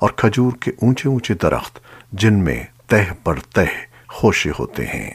اور کھجور کے اونچے اونچے درخت جن میں تہ پر تہ خوشے ہوتے ہیں۔